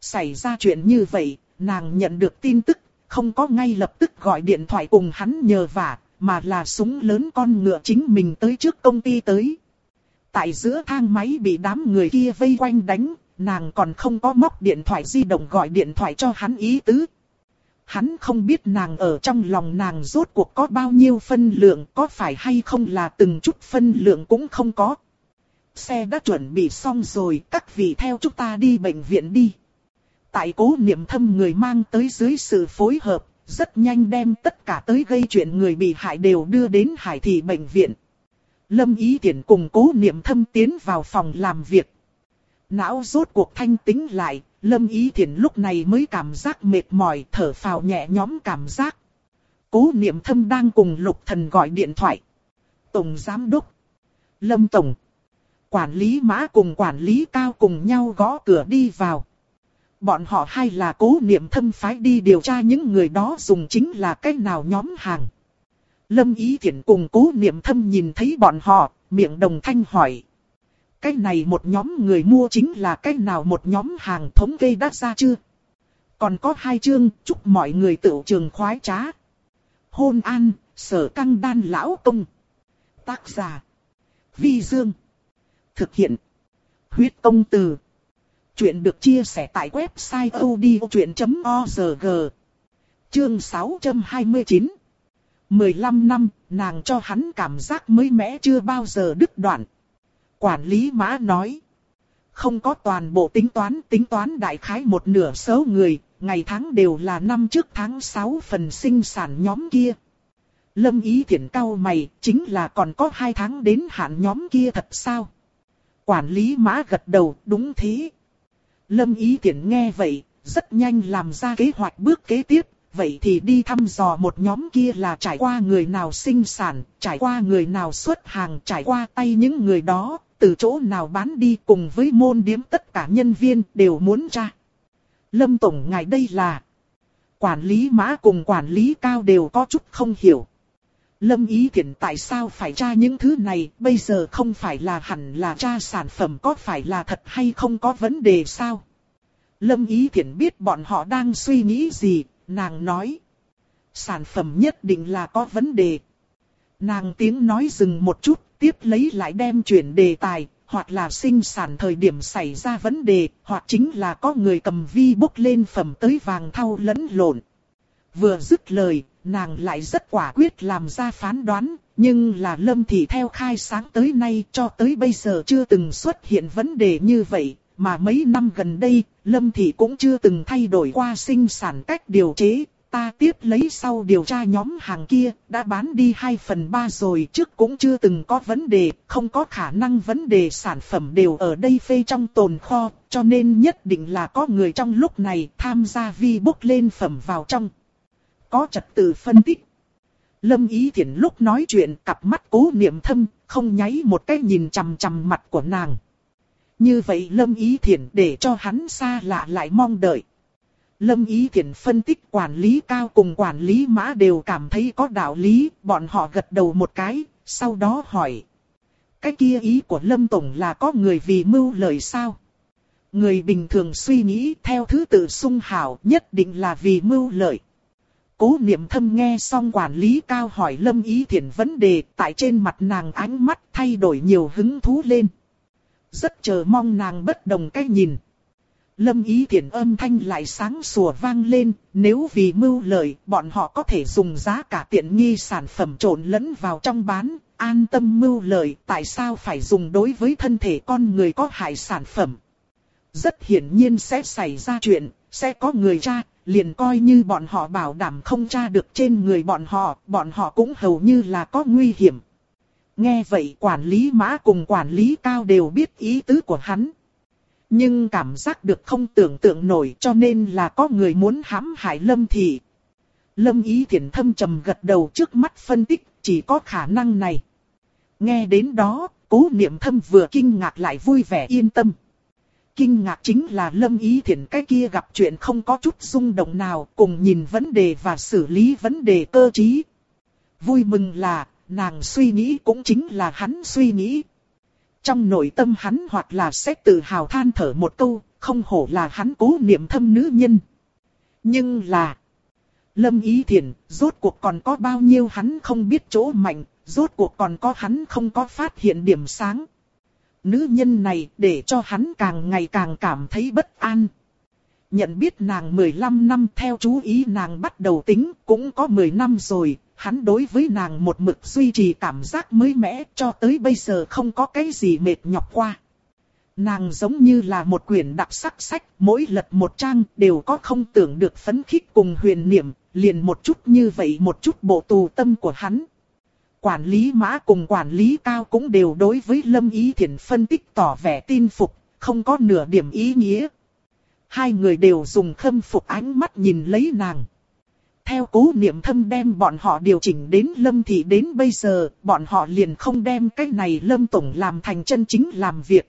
Xảy ra chuyện như vậy, nàng nhận được tin tức, không có ngay lập tức gọi điện thoại cùng hắn nhờ vả, mà là súng lớn con ngựa chính mình tới trước công ty tới. Tại giữa thang máy bị đám người kia vây quanh đánh, nàng còn không có móc điện thoại di động gọi điện thoại cho hắn ý tứ. Hắn không biết nàng ở trong lòng nàng rốt cuộc có bao nhiêu phân lượng, có phải hay không là từng chút phân lượng cũng không có. Xe đã chuẩn bị xong rồi, các vị theo chúng ta đi bệnh viện đi. Tại cố niệm thâm người mang tới dưới sự phối hợp, rất nhanh đem tất cả tới gây chuyện người bị hại đều đưa đến hải thị bệnh viện. Lâm Ý Tiễn cùng cố niệm thâm tiến vào phòng làm việc. Não rốt cuộc thanh tính lại, Lâm Ý Thiển lúc này mới cảm giác mệt mỏi thở phào nhẹ nhõm cảm giác. Cố niệm thâm đang cùng lục thần gọi điện thoại. Tổng Giám Đốc. Lâm Tổng. Quản lý mã cùng quản lý cao cùng nhau gõ cửa đi vào. Bọn họ hay là cố niệm thâm phái đi điều tra những người đó dùng chính là cái nào nhóm hàng. Lâm Ý Thiển cùng cố niệm thâm nhìn thấy bọn họ, miệng đồng thanh hỏi. Cái này một nhóm người mua chính là cái nào một nhóm hàng thống kê đắt ra chưa? Còn có hai chương, chúc mọi người tự trường khoái trá. Hôn an, sở căng đan lão công. Tác giả. Vi Dương. Thực hiện. Huyết công từ. Chuyện được chia sẻ tại website odchuyện.org. Chương 629. 15 năm, nàng cho hắn cảm giác mới mẽ chưa bao giờ đứt đoạn. Quản lý mã nói. Không có toàn bộ tính toán, tính toán đại khái một nửa số người, ngày tháng đều là năm trước tháng 6 phần sinh sản nhóm kia. Lâm ý thiện cao mày, chính là còn có hai tháng đến hạn nhóm kia thật sao? Quản lý mã gật đầu, đúng thế. Lâm ý thiện nghe vậy, rất nhanh làm ra kế hoạch bước kế tiếp, vậy thì đi thăm dò một nhóm kia là trải qua người nào sinh sản, trải qua người nào xuất hàng, trải qua tay những người đó, từ chỗ nào bán đi cùng với môn điếm tất cả nhân viên đều muốn tra. Lâm Tổng ngài đây là quản lý mã cùng quản lý cao đều có chút không hiểu. Lâm Ý Thiển tại sao phải tra những thứ này, bây giờ không phải là hẳn là tra sản phẩm có phải là thật hay không có vấn đề sao? Lâm Ý Thiển biết bọn họ đang suy nghĩ gì, nàng nói. Sản phẩm nhất định là có vấn đề. Nàng tiếng nói dừng một chút, tiếp lấy lại đem chuyển đề tài, hoặc là sinh sản thời điểm xảy ra vấn đề, hoặc chính là có người cầm vi bốc lên phẩm tới vàng thau lẫn lộn. Vừa dứt lời, nàng lại rất quả quyết làm ra phán đoán, nhưng là lâm thị theo khai sáng tới nay cho tới bây giờ chưa từng xuất hiện vấn đề như vậy, mà mấy năm gần đây, lâm thị cũng chưa từng thay đổi qua sinh sản cách điều chế, ta tiếp lấy sau điều tra nhóm hàng kia, đã bán đi 2 phần 3 rồi trước cũng chưa từng có vấn đề, không có khả năng vấn đề sản phẩm đều ở đây phê trong tồn kho, cho nên nhất định là có người trong lúc này tham gia vi bốc lên phẩm vào trong. Có trật tự phân tích. Lâm Ý Thiển lúc nói chuyện cặp mắt cố niệm thâm, không nháy một cái nhìn chằm chằm mặt của nàng. Như vậy Lâm Ý Thiển để cho hắn xa lạ lại mong đợi. Lâm Ý Thiển phân tích quản lý cao cùng quản lý mã đều cảm thấy có đạo lý, bọn họ gật đầu một cái, sau đó hỏi. Cái kia ý của Lâm Tổng là có người vì mưu lợi sao? Người bình thường suy nghĩ theo thứ tự sung hảo nhất định là vì mưu lợi. Cố niệm thâm nghe xong quản lý cao hỏi Lâm Ý Thiển vấn đề tại trên mặt nàng ánh mắt thay đổi nhiều hứng thú lên. Rất chờ mong nàng bất đồng cách nhìn. Lâm Ý thiện âm thanh lại sáng sủa vang lên, nếu vì mưu lợi, bọn họ có thể dùng giá cả tiện nghi sản phẩm trộn lẫn vào trong bán, an tâm mưu lợi, tại sao phải dùng đối với thân thể con người có hại sản phẩm. Rất hiển nhiên sẽ xảy ra chuyện, sẽ có người tra, liền coi như bọn họ bảo đảm không tra được trên người bọn họ, bọn họ cũng hầu như là có nguy hiểm. Nghe vậy quản lý mã cùng quản lý cao đều biết ý tứ của hắn. Nhưng cảm giác được không tưởng tượng nổi cho nên là có người muốn hãm hại Lâm Thị. Lâm Ý Thiển thâm trầm gật đầu trước mắt phân tích, chỉ có khả năng này. Nghe đến đó, cố niệm thâm vừa kinh ngạc lại vui vẻ yên tâm. Kinh ngạc chính là Lâm Ý Thiển cái kia gặp chuyện không có chút rung động nào cùng nhìn vấn đề và xử lý vấn đề cơ trí. Vui mừng là, nàng suy nghĩ cũng chính là hắn suy nghĩ. Trong nội tâm hắn hoặc là sẽ tự hào than thở một câu, không hổ là hắn cố niệm thâm nữ nhân. Nhưng là... Lâm Ý thiền rốt cuộc còn có bao nhiêu hắn không biết chỗ mạnh, rốt cuộc còn có hắn không có phát hiện điểm sáng. Nữ nhân này để cho hắn càng ngày càng cảm thấy bất an. Nhận biết nàng 15 năm theo chú ý nàng bắt đầu tính cũng có 10 năm rồi, hắn đối với nàng một mực duy trì cảm giác mới mẻ cho tới bây giờ không có cái gì mệt nhọc qua. Nàng giống như là một quyển đặc sắc sách, mỗi lật một trang đều có không tưởng được phấn khích cùng huyền niệm, liền một chút như vậy một chút bộ tù tâm của hắn. Quản lý mã cùng quản lý cao cũng đều đối với Lâm Ý thiện phân tích tỏ vẻ tin phục, không có nửa điểm ý nghĩa. Hai người đều dùng khâm phục ánh mắt nhìn lấy nàng. Theo cố niệm thâm đem bọn họ điều chỉnh đến Lâm Thị đến bây giờ, bọn họ liền không đem cái này Lâm Tổng làm thành chân chính làm việc.